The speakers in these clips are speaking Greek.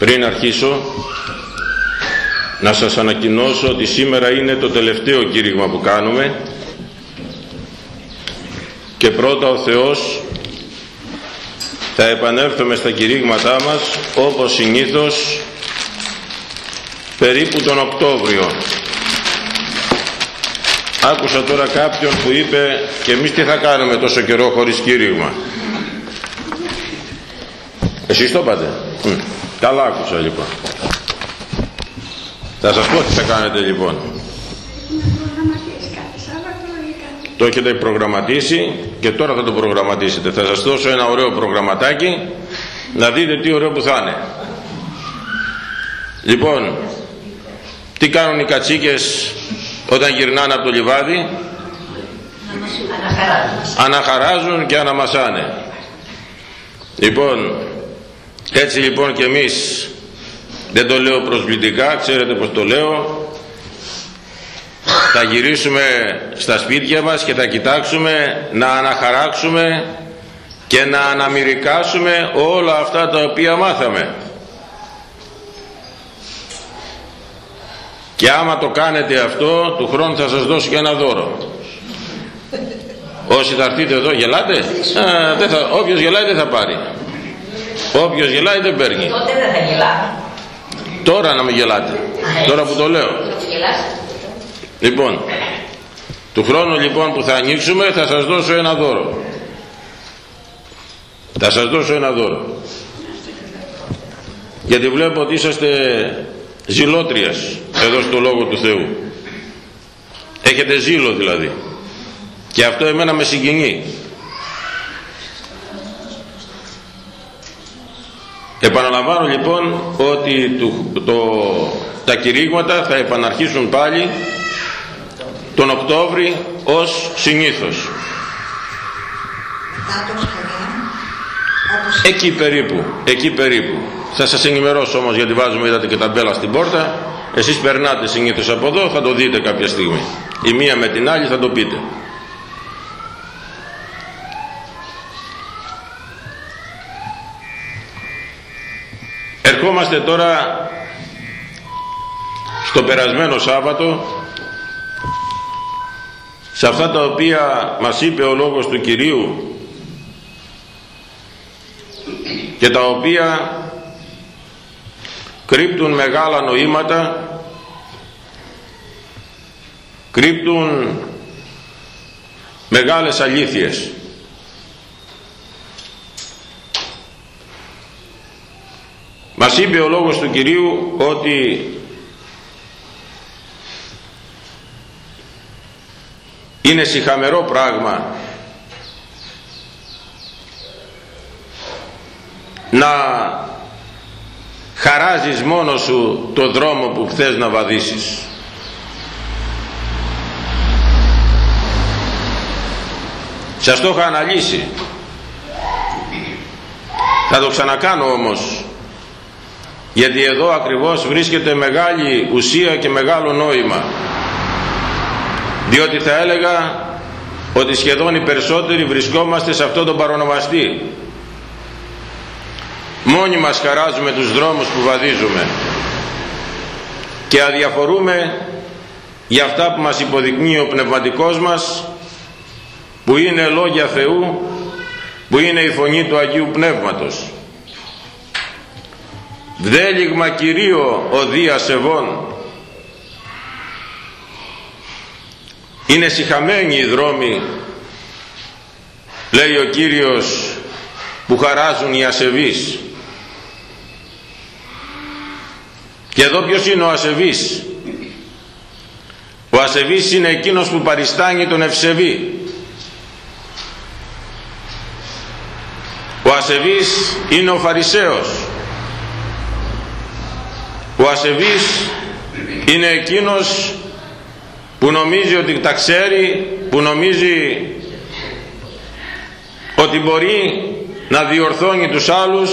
Πριν αρχίσω να σας ανακοινώσω ότι σήμερα είναι το τελευταίο κήρυγμα που κάνουμε και πρώτα ο Θεός θα επανέλθουμε στα κηρύγματά μας όπως συνήθως περίπου τον Οκτώβριο. Άκουσα τώρα κάποιον που είπε και εμείς τι θα κάνουμε τόσο καιρό χωρίς κήρυγμα; Εσείς το είπατε καλά άκουσα λοιπόν. Θα σας πω τι θα κάνετε λοιπόν. Το έχετε προγραμματίσει και τώρα θα το προγραμματίσετε. Θα σας δώσω ένα ωραίο προγραμματάκι να δείτε τι ωραίο που θα είναι. Λοιπόν τι κάνουν οι κατσίκες όταν γυρνάνε από το λιβάδι; Αναχαράζουν. Και αναμασάνε. Λοιπόν έτσι λοιπόν και εμείς δεν το λέω προσβλητικά ξέρετε πως το λέω. Θα γυρίσουμε στα σπίτια μας και θα κοιτάξουμε να αναχαράξουμε και να αναμυρικάσουμε όλα αυτά τα οποία μάθαμε. Και άμα το κάνετε αυτό του χρόνου θα σας δώσω και ένα δώρο. Όσοι θα έρθετε εδώ γελάτε; Α, δεν θα, όποιος γελάει δεν θα πάρει όποιος γελάει δεν παίρνει. Ποτέ δεν θα γελάμε. τώρα να με γελάτε. Τώρα που το λέω. Λοιπόν του χρόνου λοιπόν που θα ανοίξουμε θα σας δώσω ένα δώρο. Θα σας δώσω ένα δώρο. Γιατί βλέπω ότι είσαστε ζηλότριας. Εδώ στο Λόγο του Θεού. Έχετε ζήλο δηλαδή. Και αυτό εμένα με συγκινεί επαναλαμβάνω λοιπόν ότι το, το, τα κηρύγματα θα επαναρχίσουν πάλι τον Οκτώβρη ως συνήθως. Εκεί περίπου εκεί περίπου. Θα σας ενημερώσω όμως γιατί βάζουμε είδατε και τα μπέλα στην πόρτα. Εσείς περνάτε συνήθως από εδώ θα το δείτε κάποια στιγμή. Η μία με την άλλη θα το πείτε ερχόμαστε τώρα στο περασμένο Σάββατο σε αυτά τα οποία μας είπε ο Λόγος του Κυρίου και τα οποία κρύπτουν μεγάλα νοήματα κρύπτουν μεγάλες αλήθειες μας είπε ο Λόγος του Κυρίου ότι είναι συχαμερό πράγμα να χαράζεις μόνο σου το δρόμο που θες να βαδίσεις. Σας το είχα αναλύσει. Θα το ξανακάνω όμως γιατί εδώ ακριβώς βρίσκεται μεγάλη ουσία και μεγάλο νόημα. Διότι θα έλεγα ότι σχεδόν οι περισσότεροι βρισκόμαστε σε αυτό τον παρονομαστή. Μόνοι μας χαράζουμε τους δρόμους που βαδίζουμε. Και αδιαφορούμε για αυτά που μας υποδεικνύει ο πνευματικός μας που είναι λόγια Θεού που είναι η φωνή του Αγίου Πνεύματος βδέλιγμα Κυρίω ο Δίας Ευών είναι συχαμένοι οι δρόμοι λέει ο Κύριος που χαράζουν οι ασεβείς. Και εδώ ποιος είναι ο ασεβής ο ασεβής είναι εκείνος που παριστάνει τον ευσεβή. Ο ασεβής είναι ο Φαρισαίος ο ασεβής είναι εκείνος που νομίζει ότι τα ξέρει που νομίζει ότι μπορεί να διορθώνει τους άλλους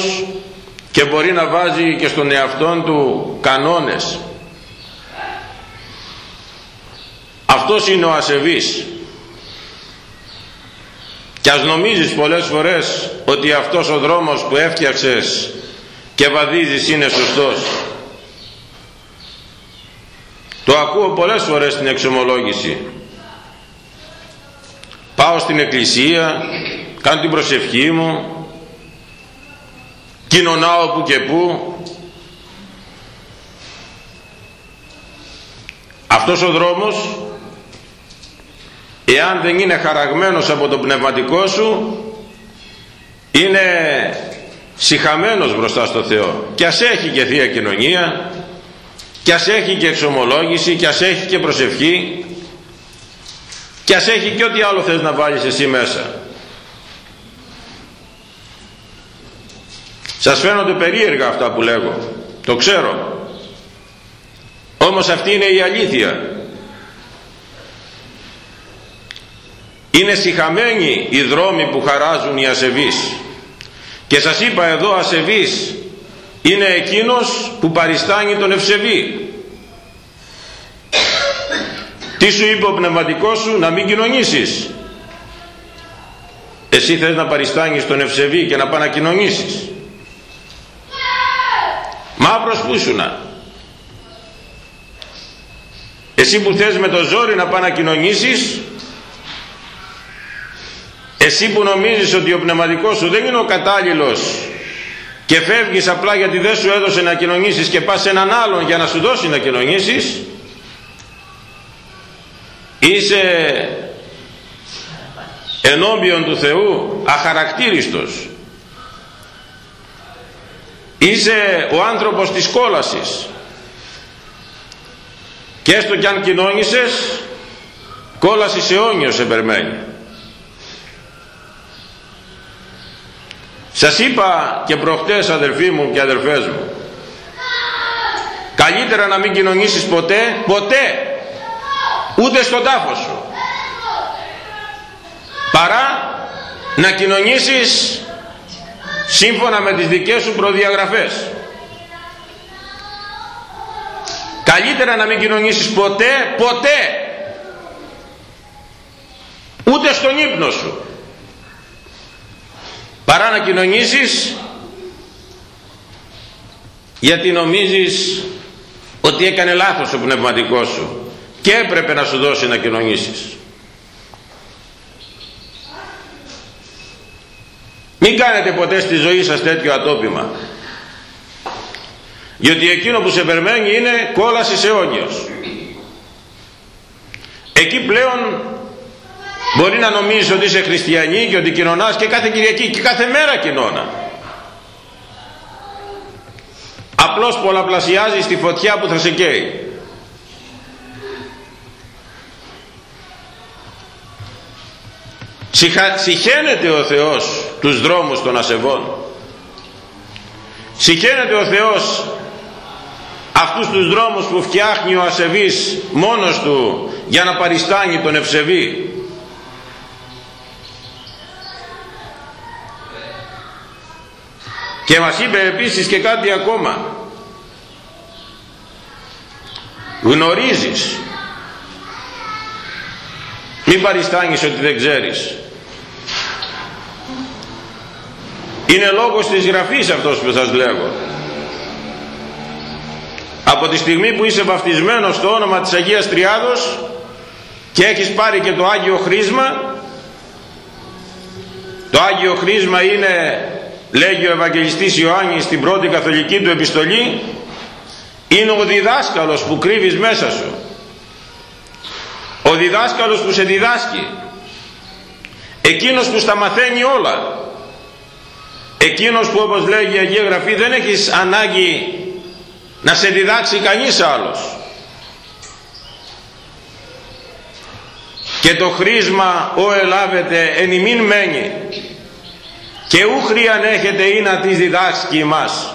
και μπορεί να βάζει και στον εαυτόν του κανόνες. Αυτός είναι ο ασεβής. Και ας νομίζεις πολλές φορές ότι αυτός ο δρόμος που έφτιαξες και βαδίζεις είναι σωστός το ακούω πολλές φορές στην εξομολόγηση. Πάω στην εκκλησία κάνω την προσευχή μου κοινωνάω που και που. Αυτός ο δρόμος εάν δεν είναι χαραγμένος από το πνευματικό σου είναι συχαμένος μπροστά στο Θεό. Και ας έχει και Θεία Κοινωνία και ας έχει και εξομολόγηση και ας έχει και προσευχή και ας έχει και ό,τι άλλο θες να βάλεις εσύ μέσα. Σας φαίνονται περίεργα αυτά που λέγω. Το ξέρω. Όμως αυτή είναι η αλήθεια. Είναι συχαμένοι οι δρόμοι που χαράζουν οι ασεβείς. Και σας είπα εδώ ασεβής είναι εκείνος που παριστάνει τον ευσεβή. Τι σου είπε ο πνευματικός σου να μην κοινωνήσεις. Εσύ θες να παριστάνεις τον ευσεβή και να πάει να κοινωνήσεις μαύρος που ήσουνα εσύ που θες με το ζόρι να πάει να κοινωνήσεις εσύ που νομίζεις ότι ο πνευματικός σου δεν είναι ο κατάλληλος και φεύγεις απλά γιατί δεν σου έδωσε να κοινωνήσεις και πας σε έναν άλλον για να σου δώσει να κοινωνήσεις. Είσαι ενώπιον του Θεού αχαρακτήριστος. Είσαι ο άνθρωπος της κόλασης. Και έστω κι αν κοινώνησες κόλαση αιώνιος σε περιμένει Σας είπα και προχτές αδελφοί μου και αδελφές μου καλύτερα να μην κοινωνήσεις ποτέ, ποτέ ούτε στον τάφος σου παρά να κοινωνήσεις σύμφωνα με τις δικές σου προδιαγραφές. Καλύτερα να μην κοινωνήσεις ποτέ, ποτέ ούτε στον ύπνο σου παρά να κοινωνήσεις γιατί νομίζεις ότι έκανε λάθος ο πνευματικός σου και έπρεπε να σου δώσει να κοινωνήσεις μην κάνετε ποτέ στη ζωή σας τέτοιο ατόπιμα. Γιατί εκείνο που σε περιμένει είναι κόλαση αιώνιος εκεί πλέον Μπορεί να νομίζεις ότι είσαι χριστιανή και ότι κοινωνάς και κάθε Κυριακή και κάθε μέρα κοινώνα. Απλώς πολλαπλασιάζεις τη φωτιά που θα σε καίει. Συχαίνεται ο Θεός τους δρόμους των ασεβών. Συχαίνεται ο Θεός αυτούς τους δρόμους που φτιάχνει ο ασεβής μόνος του για να παριστάνει τον ευσεβή. Και μας είπε επίσης και κάτι ακόμα. Γνωρίζεις. Μην παριστάνεις ότι δεν ξέρεις. Είναι λόγος της γραφής αυτός που σας λέγω. Από τη στιγμή που είσαι βαφτισμένος στο όνομα της Αγίας Τριάδος και έχεις πάρει και το Άγιο Χρίσμα το Άγιο Χρίσμα είναι λέγει ο Ευαγγελιστής Ιωάννης στην πρώτη καθολική του επιστολή είναι ο διδάσκαλος που κρύβεις μέσα σου. Ο διδάσκαλος που σε διδάσκει. Εκείνος που στα μαθαίνει όλα. Εκείνος που όπως λέγει η Αγία Γραφή δεν έχεις ανάγκη να σε διδάξει κανείς άλλος και το χρήσμα ο ελάβετε εν ημίν μένει και ούχριαν έχετε ή να τις διδάσκει μας.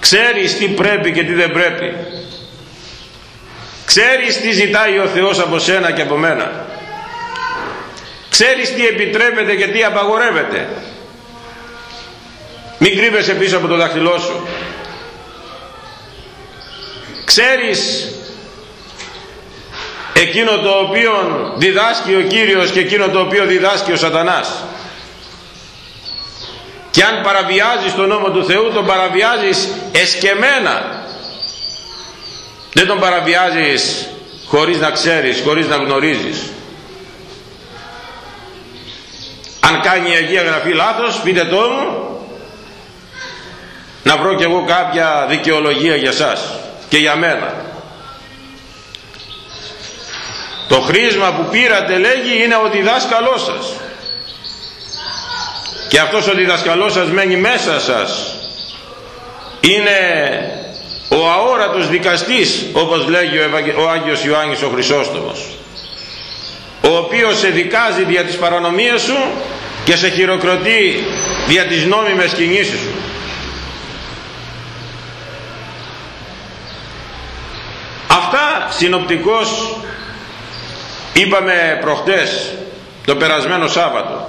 Ξέρεις τι πρέπει και τι δεν πρέπει. Ξέρεις τι ζητάει ο Θεός από σένα και από μένα. Ξέρεις τι επιτρέπεται και τι απαγορεύεται. Μην κρύβεσαι πίσω από το δάχτυλό σου. Ξέρεις εκείνο το οποίο διδάσκει ο Κύριος και εκείνο το οποίο διδάσκει ο σατανάς. Και αν παραβιάζεις τον νόμο του Θεού τον παραβιάζεις εσκεμένα. Δεν τον παραβιάζεις χωρίς να ξέρεις, χωρίς να γνωρίζεις. Αν κάνει η Αγία Γραφή λάθος πείτε το μου να βρω κι εγώ κάποια δικαιολογία για σας και για μένα το χρήσμα που πήρατε λέγει είναι ο διδάσκαλός σας. Και αυτός ο διδασκαλός σας μένει μέσα σας. Είναι ο αόρατος δικαστής όπως λέγει ο, Ευαγγε... ο Άγιος Ιωάννης ο Χρυσόστομος ο οποίος σε δικάζει δια της παρανομίας σου και σε χειροκροτεί δια της νόμιμες κινήσεις σου. Αυτά συνοπτικώς είπαμε προχτές το περασμένο Σάββατο.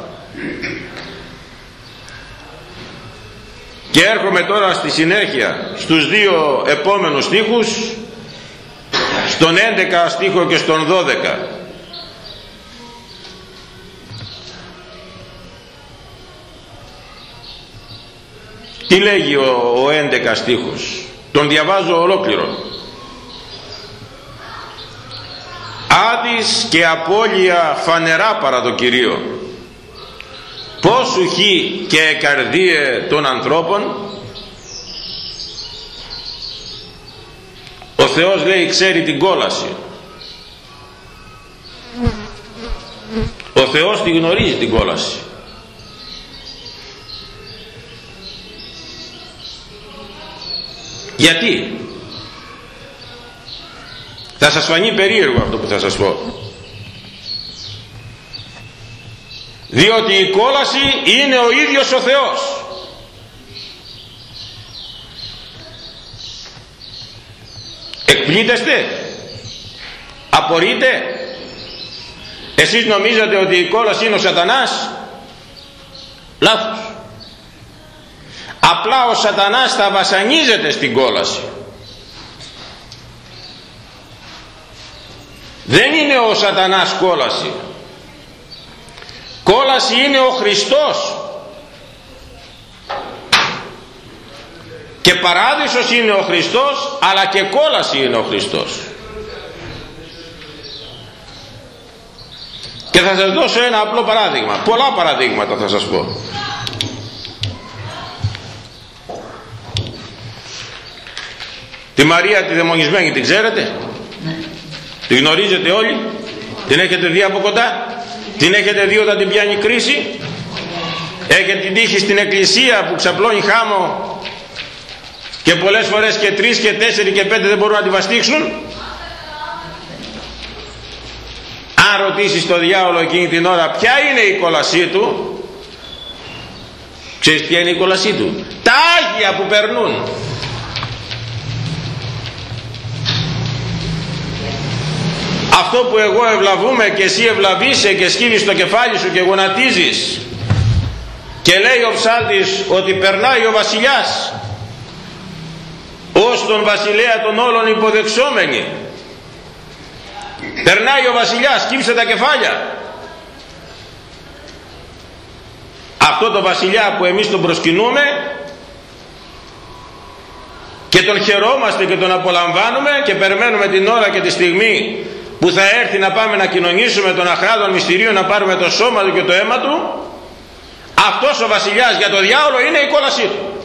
Και έρχομαι τώρα στη συνέχεια στους δύο επόμενους στίχους στον 11 στίχο και στον 12 τι λέγει ο, ο 11 στίχος; Τον διαβάζω ολόκληρο άδεις και απώλεια φανερά παρά το Κυρίο. Πόσου χει και καρδίε των ανθρώπων; Ο Θεός λέει ξέρει την κόλαση. Ο Θεός τη γνωρίζει την κόλαση. Γιατί; Θα σας φανεί περίεργο αυτό που θα σας πω. Διότι η κόλαση είναι ο ίδιος ο Θεός. Εκπλήτεστε. Απορείτε. Εσείς νομίζετε ότι η κόλαση είναι ο σατανάς. Λάθος. Απλά ο σατανάς θα βασανίζεται στην κόλαση δεν είναι ο σατανάς κόλαση. Κόλαση είναι ο Χριστός. Και παράδεισος είναι ο Χριστός αλλά και κόλαση είναι ο Χριστός. Και θα σας δώσω ένα απλό παράδειγμα. Πολλά παραδείγματα θα σας πω. Τη Μαρία τη δαιμονισμένη την ξέρετε; ναι. Τη γνωρίζετε όλοι. Την έχετε δει από κοντά. Την έχετε δει όταν την πιάνει κρίση. Έχετε την τύχη στην εκκλησία που ξαπλώνει χάμο και πολλές φορές και τρεις και τέσσερι και πέντε δεν μπορούν να τη βαστίξουν αν ρωτήσεις το διάολο εκείνη την ώρα ποια είναι η κόλασή του; Ξέρεις ποια είναι η κόλασή του; Τα Άγια που περνούν αυτό που εγώ ευλαβούμε και εσύ ευλαβείσαι και σκύβεις το κεφάλι σου και γονατίζεις. Και λέει ο ψάλτης ότι περνάει ο βασιλιάς ως τον βασιλέα των όλων υποδεξόμενοι. Περνάει ο βασιλιάς σκύψε τα κεφάλια. Αυτό το βασιλιά που εμείς τον προσκυνούμε και τον χαιρόμαστε και τον απολαμβάνουμε και περιμένουμε την ώρα και τη στιγμή που θα έρθει να πάμε να κοινωνήσουμε τον αχράδον μυστηρίο να πάρουμε το σώμα του και το αίμα του αυτός ο βασιλιάς για το διάολο είναι η κόλασή του.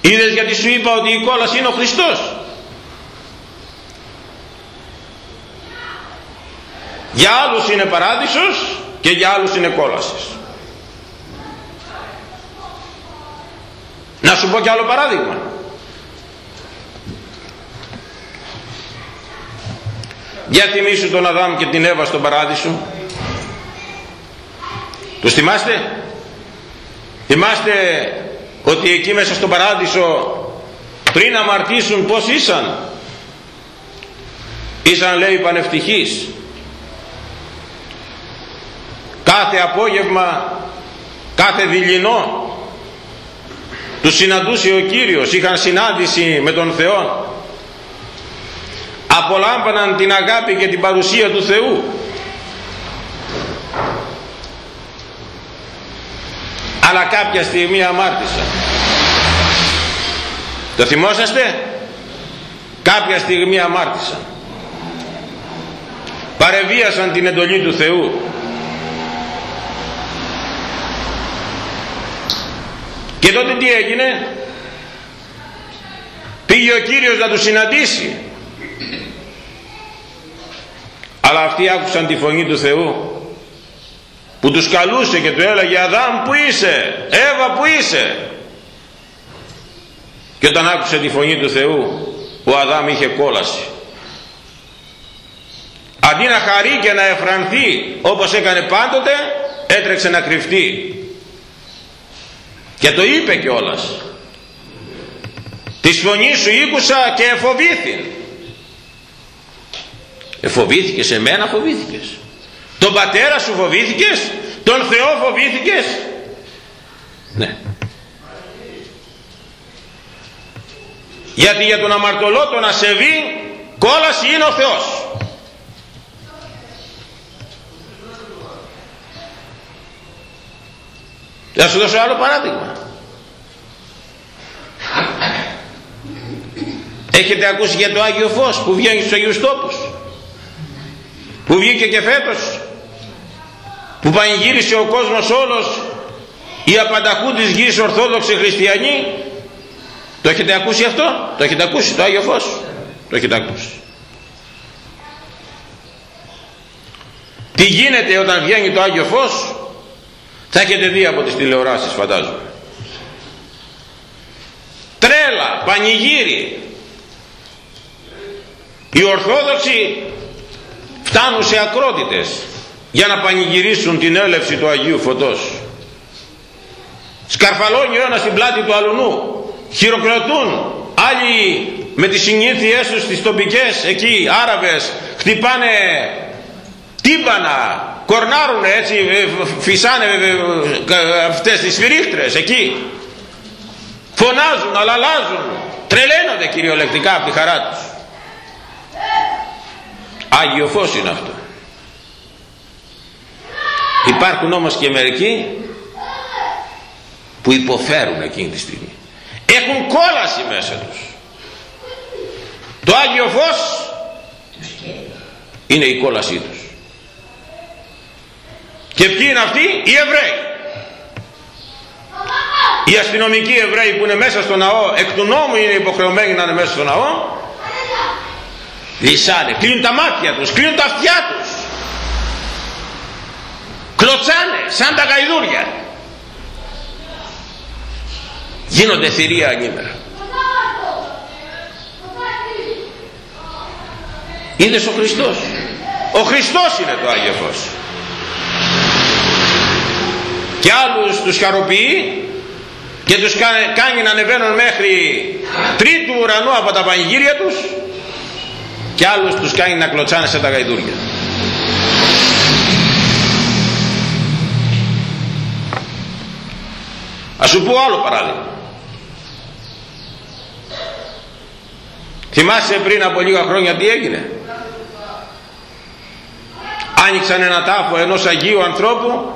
Είδες γιατί σου είπα ότι η κόλαση είναι ο Χριστός. Για άλλους είναι παράδεισος και για άλλους είναι κόλασης. Να σου πω κι άλλο παράδειγμα Για θυμίσου τον Αδάμ και την Εύα στον παράδεισο. Τους θυμάστε; Θυμάστε ότι εκεί μέσα στον παράδεισο πριν αμαρτήσουν πως ήσαν; Ήσαν λέει πανευτυχείς. Κάθε απόγευμα, κάθε δειλινό τους συναντούσε ο Κύριος, είχαν συνάντηση με τον Θεό απολάμπαναν την αγάπη και την παρουσία του Θεού. Αλλά κάποια στιγμή αμάρτησαν. Το θυμόσαστε; Κάποια στιγμή αμάρτησαν. Παρεβίασαν την εντολή του Θεού. Και τότε τι έγινε; Πήγε ο Κύριος να τους συναντήσει αλλά αυτοί άκουσαν τη φωνή του Θεού που τους καλούσε και του έλεγε Αδάμ που είσαι; Εύα που είσαι; Και όταν άκουσε τη φωνή του Θεού ο Αδάμ είχε κόλαση. Αντί να χαρεί και να εφρανθεί όπως έκανε πάντοτε έτρεξε να κρυφτεί. Και το είπε κιόλας. Της φωνής σου ήκουσα και εφοβήθη εφοβήθηκες εμένα φοβήθηκες. Τον πατέρα σου φοβήθηκες τον Θεό φοβήθηκες. Ναι. Γιατί για τον αμαρτωλό τον ασεβή κόλαση είναι ο Θεός. Θα σου δώσω άλλο παράδειγμα. Έχετε ακούσει για το Άγιο Φως που βγαίνει στους Αγίους Τόπους που βγήκε και φέτος. Που πανηγύρισε ο κόσμος όλος. Οι απανταχού της γης Ορθόδοξοι Χριστιανοί. Το έχετε ακούσει αυτό; Το έχετε ακούσει; Το Άγιο Φως; Το έχετε ακούσει. Τι γίνεται όταν βγαίνει το Άγιο Φως; Θα έχετε δει από τις τηλεοράσεις φαντάζομαι. Τρέλα, πανηγύρι. Οι Ορθόδοξοι φτάνουν σε ακρότητες για να πανηγυρίσουν την έλευση του Αγίου Φωτός. Σκαρφαλώνει ο ένας στην πλάτη του αλουνού χειροκροτούν άλλοι με τις συνήθειές τους τις τοπικές εκεί Άραβες χτυπάνε τύμπανα κορνάρουν έτσι ε, φυσάνε ε, ε, αυτές τις σφυρίχτρες εκεί. Φωνάζουν, αλλάζουν τρελαίνονται κυριολεκτικά από τη χαρά τους Άγιο Φως είναι αυτό. Υπάρχουν όμως και μερικοί που υποφέρουν εκείνη τη στιγμή. Έχουν κόλαση μέσα τους. Το Άγιο Φως είναι η κόλασή τους. Και ποιοι είναι αυτοί; Οι Εβραίοι. Οι αστυνομικοί Εβραίοι που είναι μέσα στο ναό εκ του νόμου είναι υποχρεωμένοι να είναι μέσα στο ναό λυσάνε, κλείνουν τα μάτια τους, κλείνουν τα αυτιά τους. Κλωτσάνε σαν τα γαϊδούρια. Γίνονται θηρία ανήμερα. Είδες ο Χριστός. Ο Χριστός είναι το Άγιος. Φως και άλλους τους χαροποιεί και τους κάνει να ανεβαίνουν μέχρι τρίτου ουρανού από τα πανηγύρια τους και άλλους τους κάνει να κλωτσάνε σε τα γαϊδούρια. Ας σου πω άλλο παράδειγμα. Θυμάσαι πριν από λίγα χρόνια τι έγινε; Άνοιξαν ένα τάφο ενός Αγίου ανθρώπου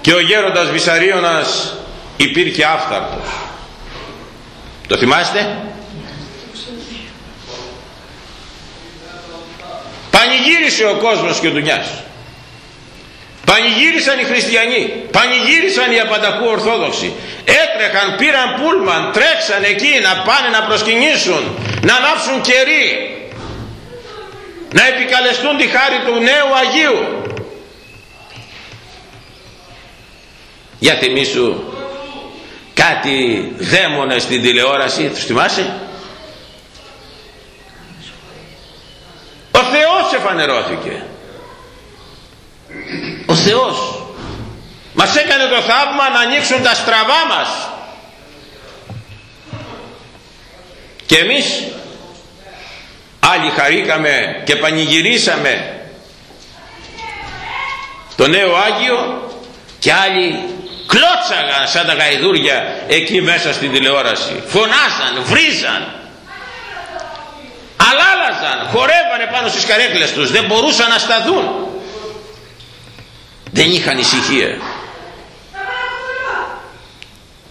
και ο γέροντας Βυσαρίωνας υπήρχε άφθαρτος. Το θυμάστε; Πανηγύρισε ο κόσμος και ο Ντουνιάς. Πανηγύρισαν οι χριστιανοί πανηγύρισαν οι απανταχού ορθόδοξοι. Έτρεχαν, πήραν πούλμαν τρέξαν εκεί να πάνε να προσκυνήσουν να ανάψουν κερί να επικαλεστούν τη χάρη του νέου Αγίου. Για θυμίσου κάτι δαίμονες στην τηλεόραση τους θυμάσαι; ο Θεός εφανερώθηκε ο Θεός μας έκανε το θαύμα να ανοίξουν τα στραβά μας. Και εμείς άλλοι χαρήκαμε και πανηγυρίσαμε το νέο Άγιο και άλλοι κλώτσαγαν σαν τα γαϊδούρια εκεί μέσα στην τηλεόραση. Φωνάζαν, βρίζαν αλάλαζαν, χορεύανε πάνω στις καρέκλες τους δεν μπορούσαν να σταθούν. Δεν είχαν ησυχία.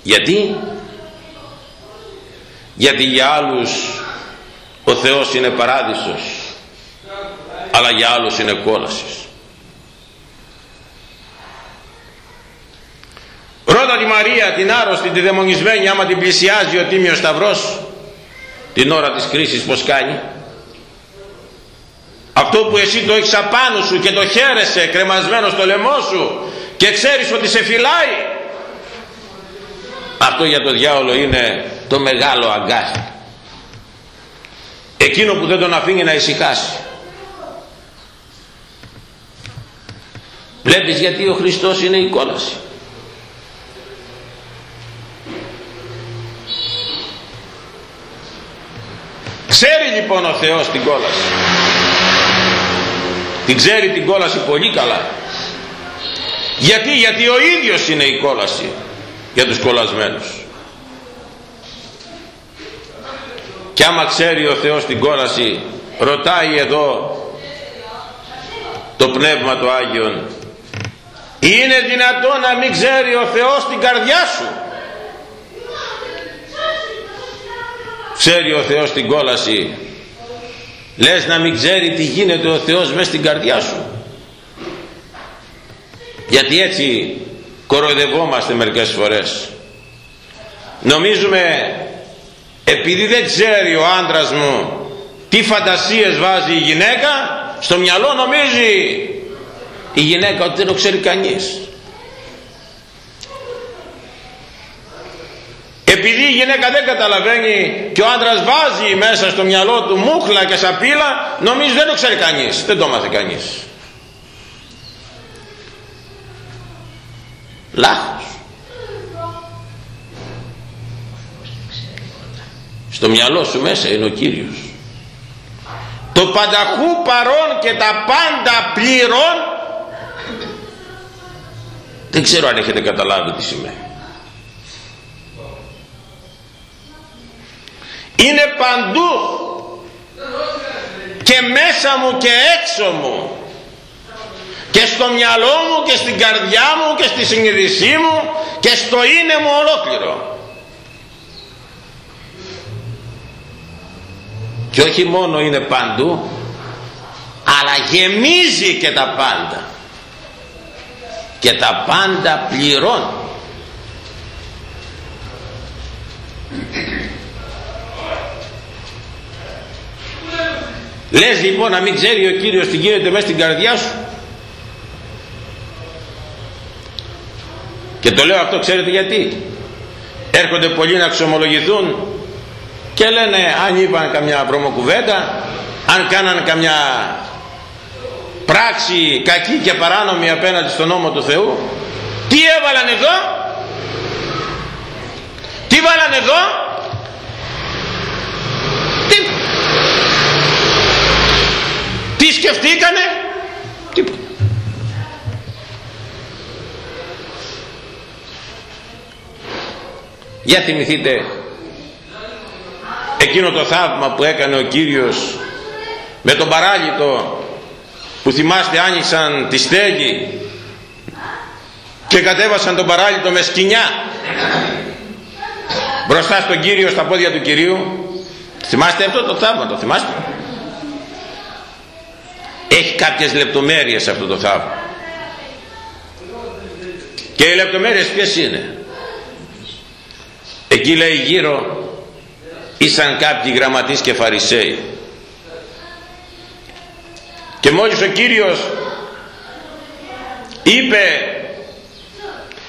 Γιατί; Γιατί για άλλους ο Θεός είναι παράδεισος αλλά για άλλους είναι κόλασης. Ρώτα τη Μαρία την άρρωστη, τη δαιμονισμένη άμα την πλησιάζει ο Τίμιος Σταυρός την ώρα της κρίσης πως κάνει. Αυτό που εσύ το έχεις απάνω σου και το χαίρεσαι κρεμασμένος στο λαιμό σου και ξέρεις ότι σε φυλάει. Αυτό για το διάολο είναι το μεγάλο αγκάθι εκείνο που δεν τον αφήνει να ησυχάσει. Βλέπεις γιατί ο Χριστός είναι η κόλαση ξέρει λοιπόν ο Θεός την κόλαση την ξέρει την κόλαση πολύ καλά. Γιατί γιατί ο ίδιος είναι η κόλαση για τους κολλασμένους. Και άμα ξέρει ο Θεός την κόλαση ρωτάει εδώ το Πνεύμα του Άγιον είναι δυνατό να μην ξέρει ο Θεός την καρδιά σου; Ξέρει ο Θεός την κόλαση. Λες να μην ξέρει τι γίνεται ο Θεός μέσα στην καρδιά σου. Γιατί έτσι κοροϊδευόμαστε μερικές φορές. Νομίζουμε επειδή δεν ξέρει ο άντρας μου τι φαντασίες βάζει η γυναίκα στο μυαλό νομίζει η γυναίκα ότι δεν το ξέρει κανείς επειδή η γυναίκα δεν καταλαβαίνει και ο άντρας βάζει μέσα στο μυαλό του μούχλα και σαπίλα νομίζει δεν το ξέρει κανείς. Δεν το μάθε κανείς. Λάθος. Στο μυαλό σου μέσα είναι ο Κύριος. Το πανταχού παρόν και τα πάντα πλήρων δεν ξέρω αν έχετε καταλάβει τι σημαίνει είναι παντού. Και μέσα μου και έξω μου. Και στο μυαλό μου και στην καρδιά μου και στη συνειδησή μου και στο είναι μου ολόκληρο. Και όχι μόνο είναι παντού αλλά γεμίζει και τα πάντα. Και τα πάντα πληρώνει Λες λοιπόν να μην ξέρει ο Κύριος τι γίνεται μέσα στην καρδιά σου. Και το λέω αυτό ξέρετε γιατί; Έρχονται πολλοί να ξομολογηθούν και λένε αν είπαν καμιά βρωμοκουβέντα, αν κάναν καμιά πράξη κακή και παράνομη απέναντι στον νόμο του Θεού, τι έβαλαν εδώ, τι βάλαν εδώ, τι σκεφτήκανε; Τίποτα. Για θυμηθείτε εκείνο το θαύμα που έκανε ο Κύριος με τον παράλυτο που θυμάστε άνοιξαν τη στέγη και κατέβασαν τον παράλυτο με σκηνιά μπροστά στον Κύριο στα πόδια του Κυρίου. Θυμάστε αυτό το θαύμα το θυμάστε; Έχει κάποιες λεπτομέρειες αυτό το θαύμα και οι λεπτομέρειες ποιες είναι; Εκεί λέει γύρω ήσαν κάποιοι γραμματείς και φαρισαίοι και μόλις ο Κύριος είπε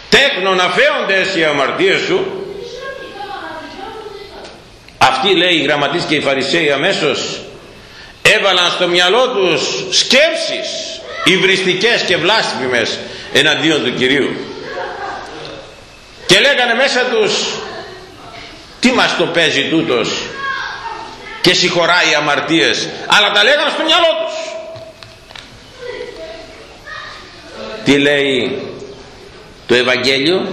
τέκνο να φέονται οι αμαρτίες σου αυτοί λέει οι γραμματείς και οι φαρισαίοι αμέσως έβαλαν στο μυαλό τους σκέψεις υβριστικές και βλάσφημες εναντίον του Κυρίου. Και λέγανε μέσα τους τι μας το παίζει τούτος και συγχωράει αμαρτίες αλλά τα λέγανε στο μυαλό τους. Τι λέει το Ευαγγέλιο;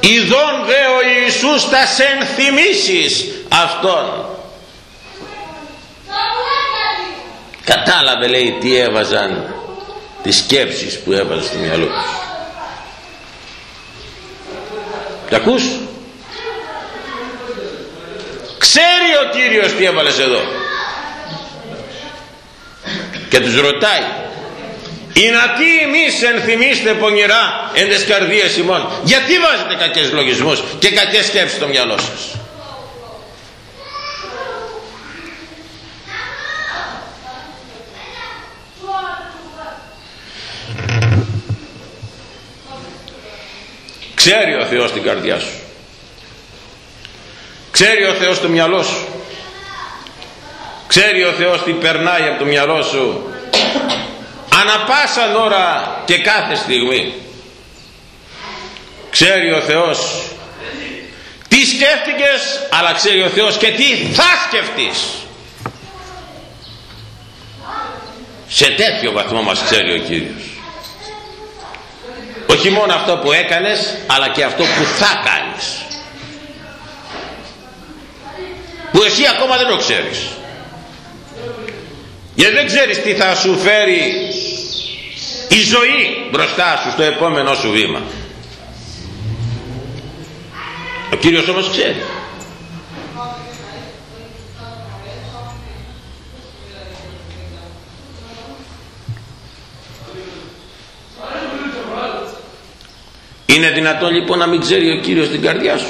Ειδών δε ο Ιησούς τα ενθυμίσεις αυτόν κατάλαβε λέει τι έβαζαν τις σκέψεις που έβαζαν στο μυαλό τους Τα ακούς; Ξέρει ο Κύριος τι έβαλες εδώ. Και τους ρωτάει. τι εμείς ενθυμίστε πονηρά εν τες καρδίες ημών. Γιατί βάζετε κακές λογισμούς και κακές σκέψεις στο μυαλό σας; Ξέρει ο Θεός την καρδιά σου. Ξέρει ο Θεός το μυαλό σου. Ξέρει ο Θεός τι περνάει από το μυαλό σου. Ανα πάσα ώρα και κάθε στιγμή. Ξέρει ο Θεός τι σκέφτηκες αλλά ξέρει ο Θεός και τι θα σκεφτείς. Σε τέτοιο βαθμό μας ξέρει ο Κύριος όχι μόνο αυτό που έκανες αλλά και αυτό που θα κάνεις. Που εσύ ακόμα δεν το ξέρεις. Γιατί δεν ξέρεις τι θα σου φέρει η ζωή μπροστά σου στο επόμενό σου βήμα. Ο Κύριος όμως ξέρει Είναι δυνατόν λοιπόν να μην ξέρει ο Κύριος την καρδιά σου.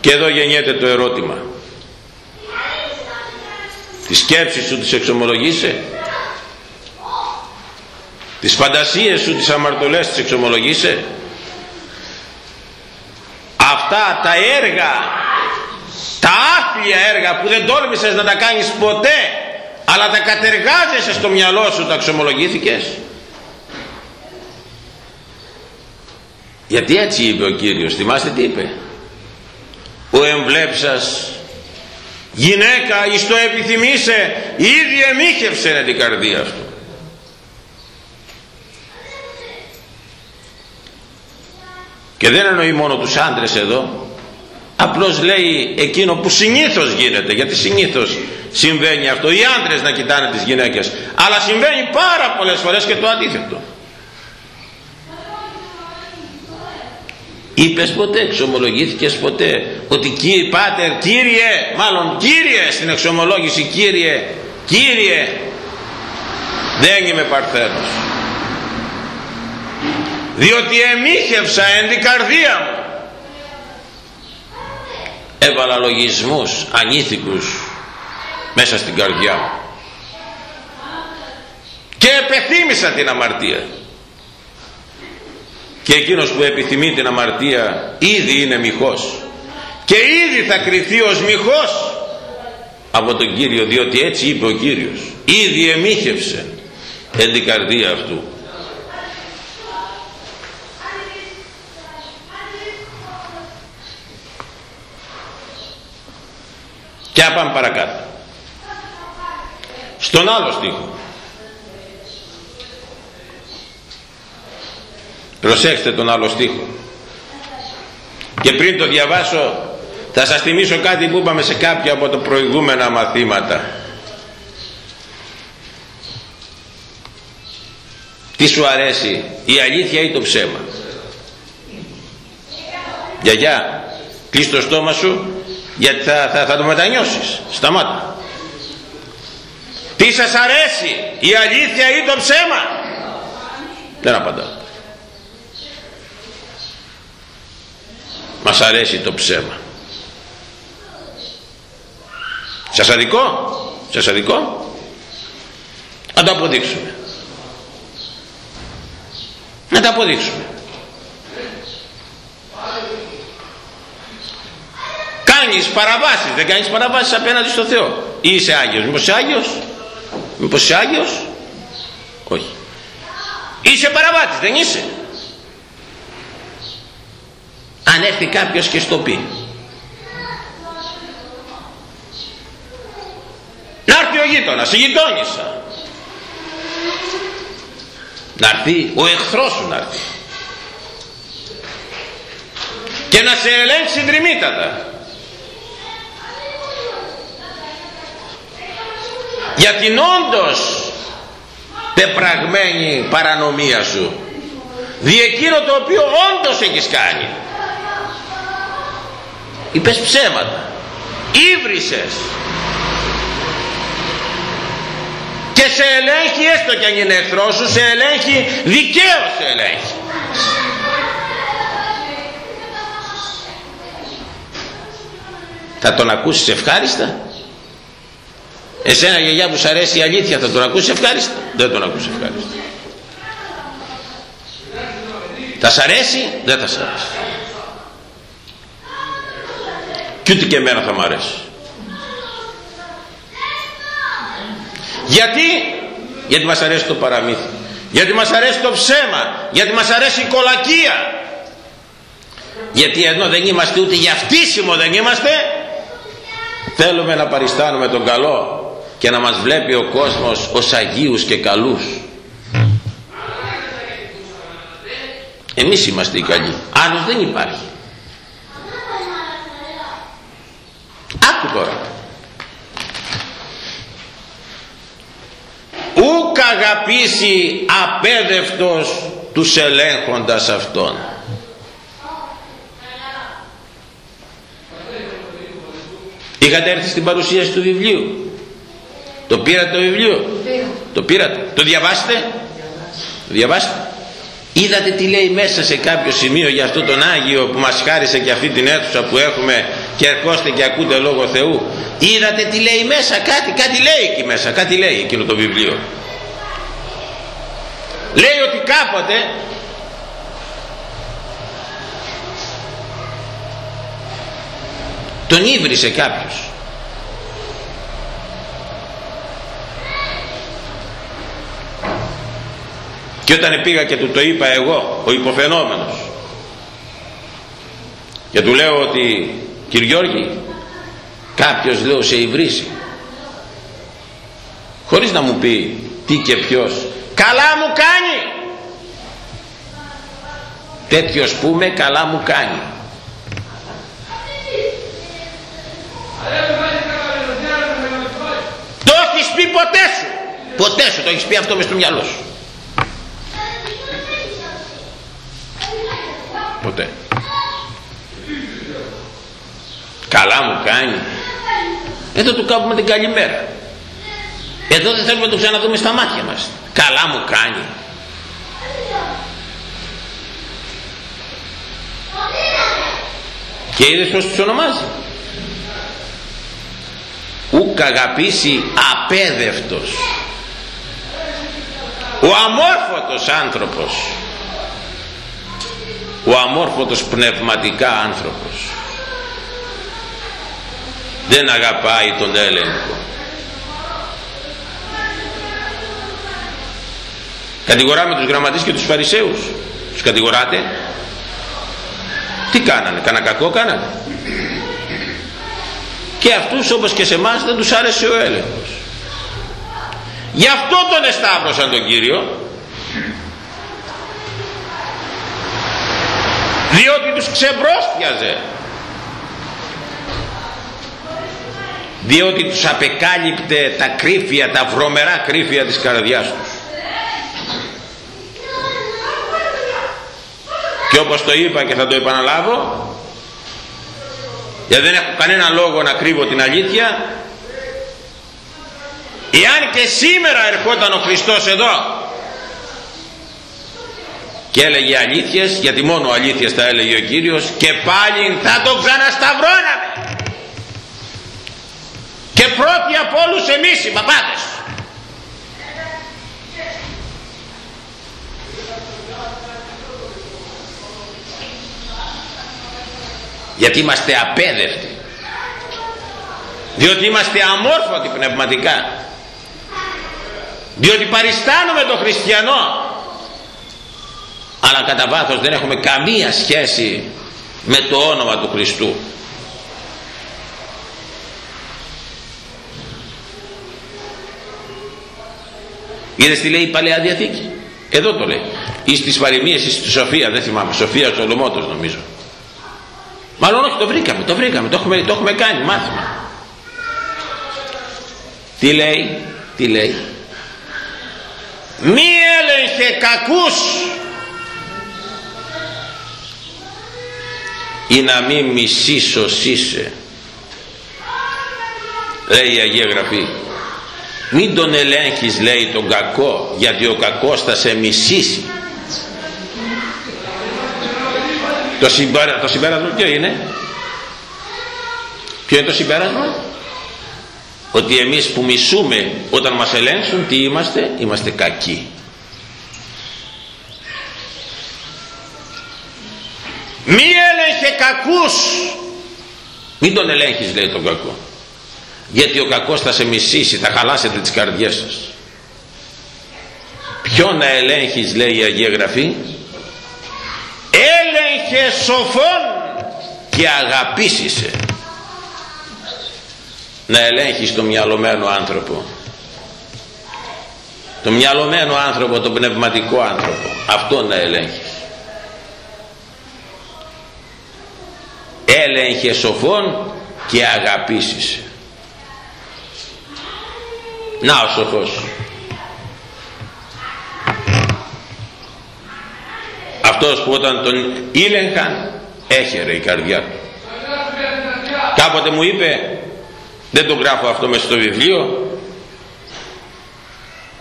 Και εδώ γεννιέται το ερώτημα. Τις σκέψεις σου τις εξομολογείσαι. Τις φαντασίες σου, τις αμαρτωλές τις εξομολογείσαι. Αυτά τα έργα, τα άθλια έργα που δεν τόλμησες να τα κάνεις ποτέ, αλλά τα κατεργάζεσαι στο μυαλό σου, τα εξομολογήθηκες; Γιατί έτσι είπε ο Κύριος θυμάστε τι είπε; Ο εμβλέψας γυναίκα εις το επιθυμήσε ήδη εμίχευσε την καρδία αυτού και δεν εννοεί μόνο τους άντρες εδώ απλώς λέει εκείνο που συνήθως γίνεται γιατί συνήθως συμβαίνει αυτό οι άντρες να κοιτάνε τις γυναίκες αλλά συμβαίνει πάρα πολλές φορές και το αντίθετο Είπες ποτέ, εξομολογήθηκες ποτέ ότι κύριε Πάτερ, Κύριε, μάλλον Κύριε στην εξομολόγηση, Κύριε, Κύριε, δεν είμαι παρθένος. Διότι εμίχευσα εν την καρδία μου. Έβαλα λογισμούς ανήθικους μέσα στην καρδιά μου. Και επεθύμησα την αμαρτία και εκείνος που επιθυμεί την αμαρτία ήδη είναι μοιχός. Και ήδη θα κριθεί ως μοιχός από τον Κύριο διότι έτσι είπε ο Κύριος. Ήδη εμίχευσε εν την καρδία αυτού. Και πάμε παρακάτω. Στον άλλο στίχο προσέξτε τον άλλο στίχο. Και πριν το διαβάσω θα σας θυμίσω κάτι που είπαμε σε κάποια από τα προηγούμενα μαθήματα. Τι σου αρέσει η αλήθεια ή το ψέμα; Γιαγιά κλείς το στόμα σου γιατί θα, θα, θα το μετανιώσεις. Σταμάτα. Τι σας αρέσει η αλήθεια ή το ψέμα; Δεν απαντάω μας αρέσει το ψέμα. Σας αδικό; Σας αδικό; Να το αποδείξουμε. Να το αποδείξουμε. Κάνεις παραβάσεις. Δεν κάνεις παραβάσεις απέναντι στο Θεό. Ή είσαι Άγιος. Μήπως είσαι Άγιος; Μήπως είσαι Άγιος; Όχι. Είσαι παραβάτης. Δεν είσαι αν έρθει κάποιος και στο πει. Να έρθει ο γείτονας η γειτόνισσα. Να έρθει ο εχθρός σου να έρθει. Και να σε ελέγξει τριμήτατα για την όντως πεπραγμένη παρανομία σου δι' εκείνο το οποίο όντως έχεις κάνει είπες ψέματα. Ήβρισες. Και σε ελέγχει έστω κι αν είναι εχθρός σου σε ελέγχει δικαίως σε ελέγχει. Θα τον ακούσεις ευχάριστα; Εσένα γιαγιά που σ' αρέσει η αλήθεια θα τον ακούσεις ευχάριστα; Δεν τον ακούσεις ευχάριστα. Θα σ' αρέσει; Δεν θα σ' αρέσει κι ούτε και εμένα θα μ' αρέσει. Γιατί; Γιατί μας αρέσει το παραμύθι. Γιατί μας αρέσει το ψέμα. Γιατί μας αρέσει η κολακία. Γιατί ενώ δεν είμαστε ούτε για φτύσιμο δεν είμαστε. Θέλουμε να παριστάνουμε τον καλό και να μας βλέπει ο κόσμος ως Αγίους και καλούς. Εμείς είμαστε οι καλοί. Άλλος δεν υπάρχει άκου τώρα ούκ αγαπήσει απέδευτος τους ελέγχοντας αυτόν. Είχατε έρθει στην παρουσίαση του βιβλίου; Το πήρατε το βιβλίο; Το πήρατε. Το διαβάσετε; Το διαβάσετε. Είδατε τι λέει μέσα σε κάποιο σημείο για αυτό τον Άγιο που μας χάρισε και αυτή την αίθουσα που έχουμε και ερχόστε και ακούτε λόγο Θεού; Είδατε τι λέει μέσα; Κάτι κάτι λέει εκεί μέσα. Κάτι λέει εκείνο το βιβλίο λέει ότι κάποτε τον ύβρισε κάποιος. Και όταν πήγα και του το είπα εγώ ο υποφαινόμενος και του λέω ότι κύριε Γιώργη κάποιος λέω σε υβρίσει χωρίς να μου πει τι και ποιος καλά μου κάνει. Τέτοιος που είμαι καλά μου κάνει. Το έχεις πει ποτέ σου. Ποτέ σου το έχεις πει αυτό μες στο μυαλό σου. Ποτέ. Καλά μου κάνει. Εδώ του κάνουμε την καλημέρα. Εδώ δεν θέλουμε να το ξαναδούμε στα μάτια μας καλά μου κάνει. Και είδες πως τους ονομάζει. Ουκ αγαπήσει απέδευτος. Ο αμόρφωτος άνθρωπος. Ο αμόρφωτος πνευματικά άνθρωπος. Δεν αγαπάει τον έλεγχο κατηγοράμε τους γραμματείς και τους φαρισαίους. Τους κατηγοράτε. Τι κάνανε, κανένα κακό κάνανε. Και αυτούς όπως και σε εμάς δεν τους άρεσε ο έλεγχος. Γι' αυτό τον εσταύρωσαν τον Κύριο. Διότι τους ξεμπρόστιαζε. Διότι τους απεκάλυπτε τα κρύφια, τα βρωμερά κρύφια της καρδιάς τους και όπως το είπα και θα το επαναλάβω γιατί δεν έχω κανένα λόγο να κρύβω την αλήθεια εάν και σήμερα ερχόταν ο Χριστός εδώ και έλεγε αλήθειες γιατί μόνο αλήθειες θα έλεγε ο Κύριος και πάλι θα το ξανασταυρώναμε. Και πρώτοι από όλους εμείς οι παπάδες γιατί είμαστε απέδευτοι. Διότι είμαστε αμόρφωτοι πνευματικά. Διότι παριστάνουμε τον χριστιανό. Αλλά κατά βάθος δεν έχουμε καμία σχέση με το όνομα του Χριστού. Είδες τι λέει η Παλαιά Διαθήκη; Εδώ το λέει. Ή στις παροιμίες ή στη Σοφία δεν θυμάμαι. Σοφία Ζολομότος νομίζω Μάλλον όχι, το βρήκαμε, το βρήκαμε, το έχουμε, το έχουμε κάνει, μάθημα. Τι λέει, τι λέει. Μη έλεγχε κακούς ή να μην μισήσος είσαι. Λέει η Αγία Γραφή. Μην τον ελέγχεις λέει τον κακό γιατί ο κακός θα σε μισήσει. Το, συμπέρα, το συμπέρασμα ποιο είναι; Ποιο είναι το συμπέρασμα; Ότι εμείς που μισούμε όταν μας ελέγξουν τι είμαστε; Είμαστε κακοί. Μη έλεγχε κακούς! Μην τον ελέγχεις λέει τον κακό. Γιατί ο κακός θα σε μισήσει θα χαλάσετε τις καρδιές σας. Ποιο να ελέγχεις λέει η Αγία Γραφή; Έλεγχε σοφόν και αγαπήσισε να ελέγχεις τον μυαλωμένο άνθρωπο. Τον μυαλωμένο άνθρωπο τον πνευματικό άνθρωπο. Αυτό να ελέγχεις. Έλεγχε σοφόν και αγαπήσισε να ο σοφός αυτός που όταν τον ήλεγχαν έχερε η καρδιά του. Κάποτε μου είπε δεν το γράφω αυτό μέσα στο βιβλίο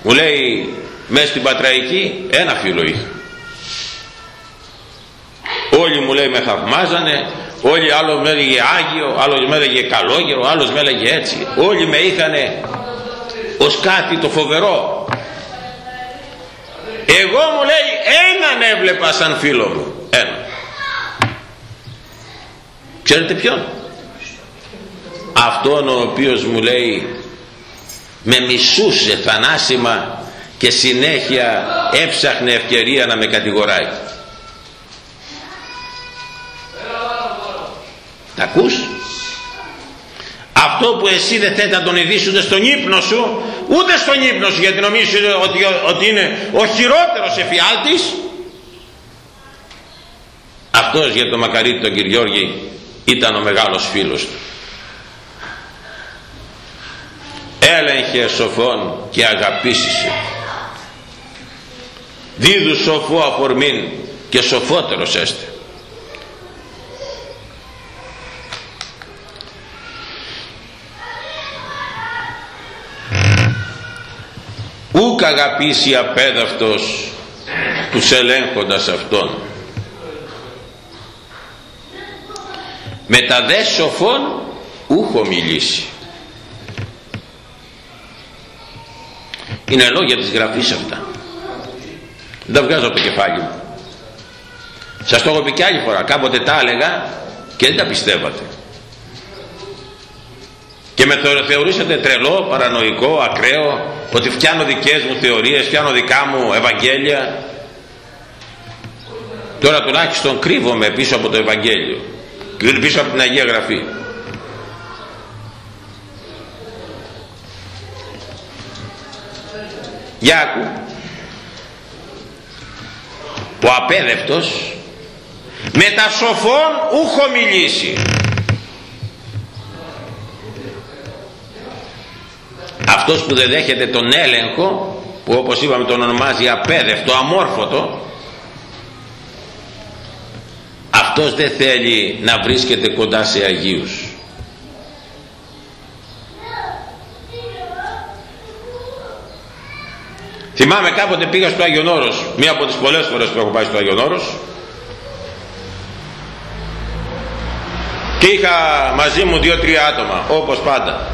μου λέει μέσα στην Πατραϊκή ένα φίλο είχα όλοι μου λέει με θαυμάζανε όλοι άλλος με έλεγε Άγιο άλλος με έλεγε Καλόγερο άλλος με έλεγε έτσι όλοι με είχανε ως κάτι το φοβερό εγώ μου λέει έναν έβλεπα σαν φίλο μου. Ένα ξέρετε ποιον; Αυτόν ο οποίος μου λέει με μισούσε θανάσιμα και συνέχεια έψαχνε ευκαιρία να με κατηγοράει τα ακούς; Αυτό που εσύ δεν θέλει να τον ειδήσει ούτε στον ύπνο σου ούτε στον ύπνο σου γιατί νομίζεις ότι, ότι είναι ο χειρότερος εφιάλτης. Αυτός για τον Μακαρίτη τον Κυριώργη ήταν ο μεγάλος φίλος του. Έλεγχε σοφόν και αγαπήσισε δίδου σοφό αφορμήν και σοφότερος έστε ούκ αγαπήσει απέδαυτος τους ελέγχοντας αυτόν; Με τα δε σοφών ούχο μιλήσει. Είναι λόγια της γραφής αυτά. Δεν τα βγάζω από το κεφάλι μου. Σας το έχω πει και άλλη φορά. Κάποτε τα έλεγα και δεν τα πιστεύατε και με θεωρήσατε τρελό, παρανοϊκό, ακραίο ότι φτιάνω δικές μου θεωρίες, φτιάνω δικά μου Ευαγγέλια. Τώρα τουλάχιστον κρύβομαι πίσω από το Ευαγγέλιο πίσω από την Αγία Γραφή. Για άκου. Ο απέδευτος με τα σοφών ούχο μιλήσει αυτός που δεν δέχεται τον έλεγχο που όπως είπαμε τον ονομάζει απέδευτο, αμόρφωτο αυτός δεν θέλει να βρίσκεται κοντά σε Αγίους. Θυμάμαι κάποτε πήγα στο Άγιον Όρος μία από τις πολλές φορές που έχω πάει στο Άγιον Όρος. Και είχα μαζί μου δύο-τρία άτομα όπως πάντα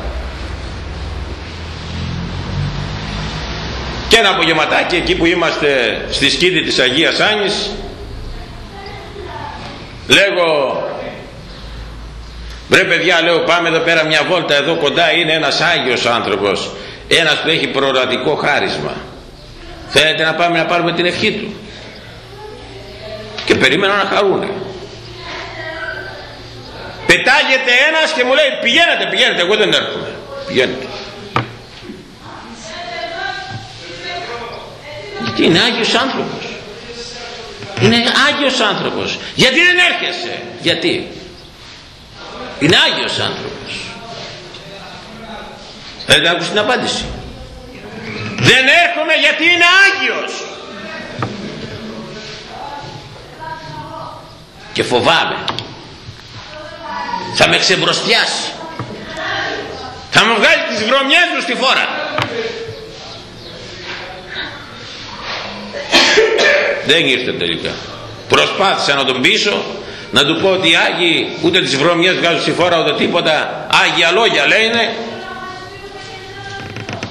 και ένα απογευματάκι εκεί που είμαστε στη σκήτη της Αγίας Άνης λέγω βρε παιδιά λέω πάμε εδώ πέρα μια βόλτα εδώ κοντά είναι ένας Άγιος άνθρωπος ένας που έχει προορατικό χάρισμα. Θέλετε να πάμε να πάρουμε την ευχή του και περίμενα να χαρούνε. Πετάγεται ένας και μου λέει πηγαίνετε πηγαίνετε εγώ δεν έρχομαι πηγαίνετε είναι Άγιος άνθρωπος. Είναι Άγιος άνθρωπος. Γιατί δεν έρχεσαι; Γιατί; Είναι Άγιος άνθρωπος. Θέλετε να ακούσει την απάντηση; Δεν έρχομαι γιατί είναι Άγιος. Και φοβάμαι. Θα με ξεμπροστιάσει. Θα μου βγάλει τις βρωμιές του στη φόρα δεν ήρθε τελικά. Προσπάθησα να τον πείσω να του πω ότι οι Άγιοι ούτε τις βρωμιές βγάζουν στη φόρα ούτε τίποτα. Άγια λόγια λένε.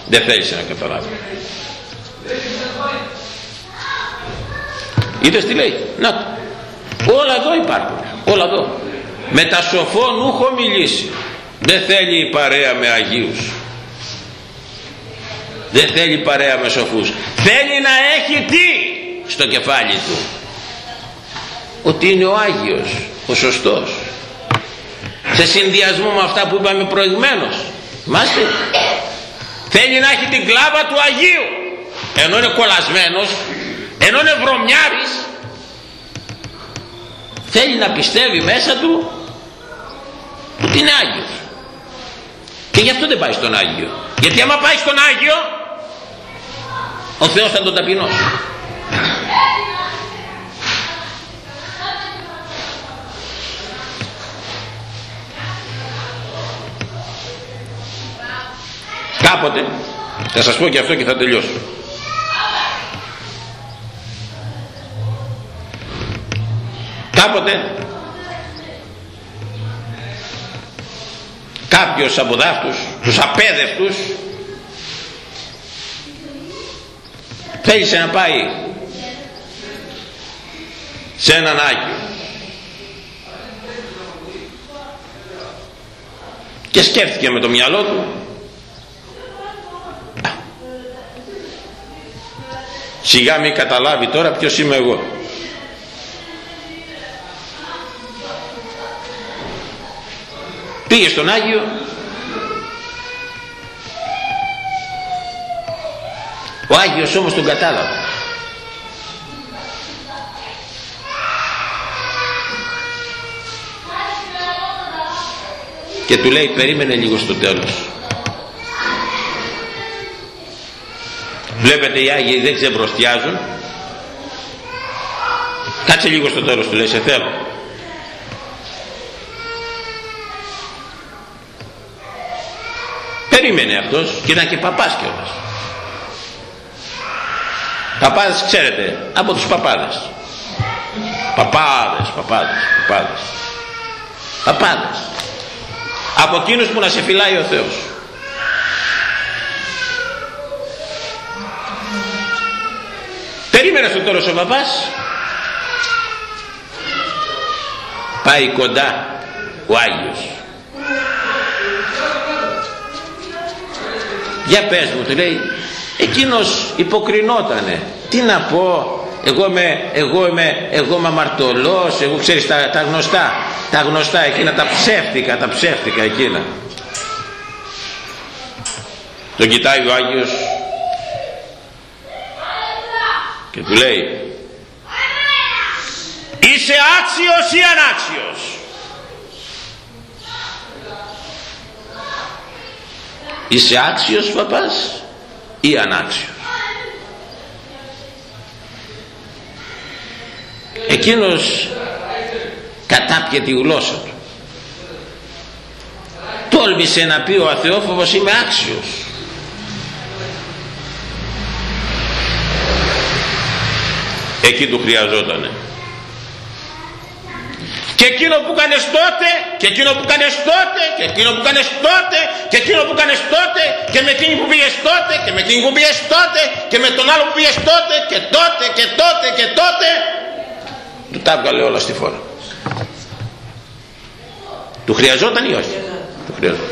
Δεν θέλησε να καταλάβει. Είδες τι λέει; Να όλα εδώ υπάρχουν. Όλα εδώ. Με τα σοφόν έχω μιλήσει. Δεν θέλει η παρέα με Αγίους δεν θέλει παρέα με σοφούς. Θέλει να έχει τι στο κεφάλι του. Ότι είναι ο Άγιος ο σωστός. Σε συνδυασμό με αυτά που είπαμε προηγουμένως. Μάστε. Θέλει να έχει την κλάβα του Αγίου. Ενώ είναι κολλασμένος ενώ είναι βρωμιάρης. Θέλει να πιστεύει μέσα του ότι είναι Άγιος. Και γι' αυτό δεν πάει στον Άγιο. Γιατί άμα πάει στον Άγιο ο Θεός θα τον ταπεινώσει. Κάποτε θα σας πω και αυτό και θα τελειώσω. Κάποτε κάποιος από δάφτους τους απέδευτους θέλησε να πάει; Σε έναν Άγιο. Και σκέφτηκε με το μυαλό του. Σιγά μην καταλάβει τώρα ποιος είμαι εγώ. Πήγε στον Άγιο ο Άγιος όμως τον κατάλαβε. Και του λέει περίμενε λίγο στο τέλος βλέπετε οι Άγιοι δεν ξεμπροστιάζουν. Κάτσε λίγο στο τέλος του λέει σε θέλω περίμενε αυτός και ήταν και παπάς κιόλας παπάδες ξέρετε από τους παπάδες. Παπάδες παπάδες παπάδες. Παπάδες. Από εκείνους που να σε φυλάει ο Θεός. Περίμενε στο τέλος ο παπάς. Πάει κοντά ο Άγιος. Για πες μου του λέει εκείνος υποκρινότανε. Τι να πω εγώ είμαι, εγώ είμαι, εγώ είμαι αμαρτωλός εγώ ξέρεις τα, τα γνωστά τα γνωστά εκείνα τα ψεύτικα τα ψεύτικα εκείνα. Τον κοιτάει ο Άγιος και του λέει είσαι άξιος ή ανάξιος; Είσαι άξιος παπάς; Ή ανάξιος. Εκείνος κατάπιε τη γλώσσα του. Τόλμησε να πει ο αθεόφοβος είμαι άξιος εκεί του χρειαζότανε και εκείνο που κάνεις τότε και εκείνο που κάνεις τότε και εκείνο που κάνεις τότε και εκείνο που κάνεις τότε και με εκείνη που πήγες τότε και με εκείνη που πήγες τότε και με τον άλλο που πήγες τότε και τότε και τότε και τότε. Του τα έβγαλε όλα στη φόρα του χρειαζόταν ή όχι; Του χρειαζόταν.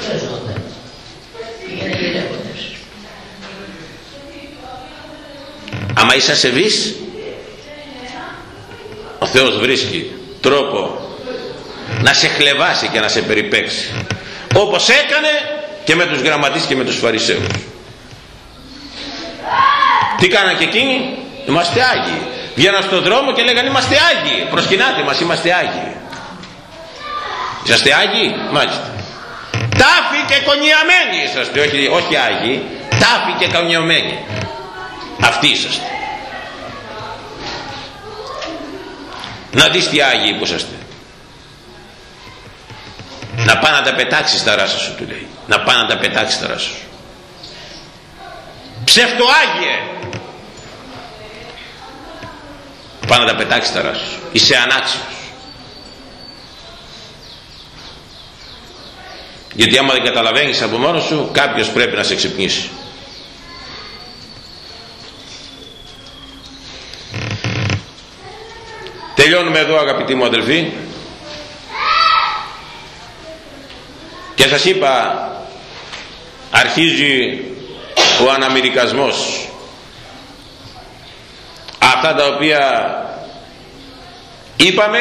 Άμα είσαι ασεβής ο Θεός βρίσκει τρόπο να σε χλεβάσει και να σε περιπέξει. Όπως έκανε και με τους γραμματείς και με τους φαρισαίους. Τι κάνανε και εκείνοι; Είμαστε Άγιοι. Βγαίναν στον δρόμο και λέγανε είμαστε Άγιοι προσκυνάτε μας είμαστε Άγιοι είσαστε Άγιοι; Μάλιστα. Τάφοι και κονιαμένοι είσαστε. Όχι, όχι Άγιοι. Τάφοι και κονιαμένοι. Αυτοί είσαστε. Να δεις τι Άγιοι που είσαστε να πάει να τα πετάξεις τα ράσα σου του λέει. Να πάει να τα πετάξεις τα ράσα σου. Ψευτοάγιε πάει να τα πετάξεις τα ράσα σου. Είσαι ανάξιος. Γιατί άμα δεν καταλαβαίνεις από μόνος σου κάποιος πρέπει να σε ξυπνήσει. Τελειώνουμε εδώ αγαπητοί μου αδελφοί και σας είπα αρχίζει ο αναμυρικασμός αυτά τα οποία είπαμε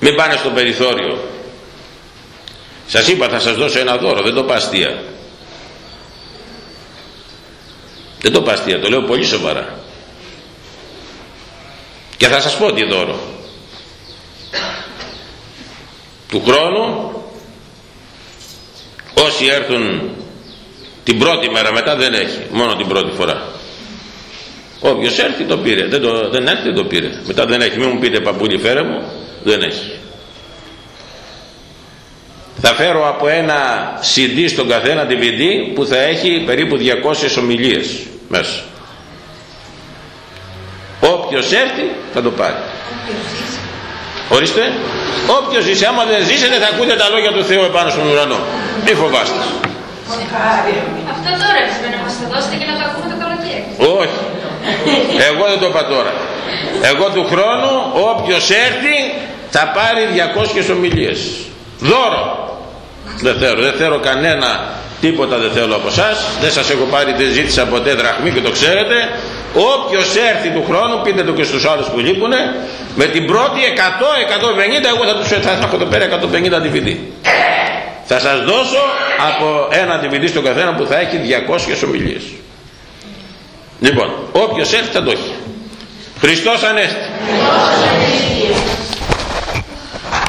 μην πάνε στο περιθώριο. Σας είπα θα σας δώσω ένα δώρο δεν το παστία δεν το παστία το λέω πολύ σοβαρά. Και θα σας πω τι δώρο του χρόνου. Όσοι έρθουν την πρώτη μέρα μετά δεν έχει μόνο την πρώτη φορά. Όποιος έρθει το πήρε. Δεν, το, δεν έρθει το πήρε. Μετά δεν έχει. Μην μου πείτε παππούλη φέρε μου δεν έχει. Θα φέρω από ένα CD στον καθένα DVD που θα έχει περίπου 200 ομιλίες μέσα. Όποιος έρθει θα το πάρει ορίστε όποιος ζήσει άμα δεν ζήσετε θα ακούτε τα λόγια του Θεού επάνω στον ουρανό. Μη φοβάστε. Αυτό τώρα έπρεπε να μας το δώσετε και να το ακούμε το καλοκαίρι. Όχι. Εγώ δεν το είπα τώρα. Εγώ του χρόνου όποιος έρθει θα πάρει 200 ομιλίες. Δώρο. Δεν θέλω, δεν θέλω κανένα τίποτα δεν θέλω από εσάς. δεν σας έχω πάρει δεν ζήτησα ποτέ δραχμή και το ξέρετε όποιος έρθει του χρόνου πείτε το και στους άλλους που λείπουν με την πρώτη 100-150 εγώ θα τους θα, θα έχω εδώ πέρα 150 DVD θα σας δώσω από ένα DVD στον καθένα που θα έχει 200 ομιλίες. Λοιπόν όποιος έρθει θα το έχει. Χριστός Ανέστη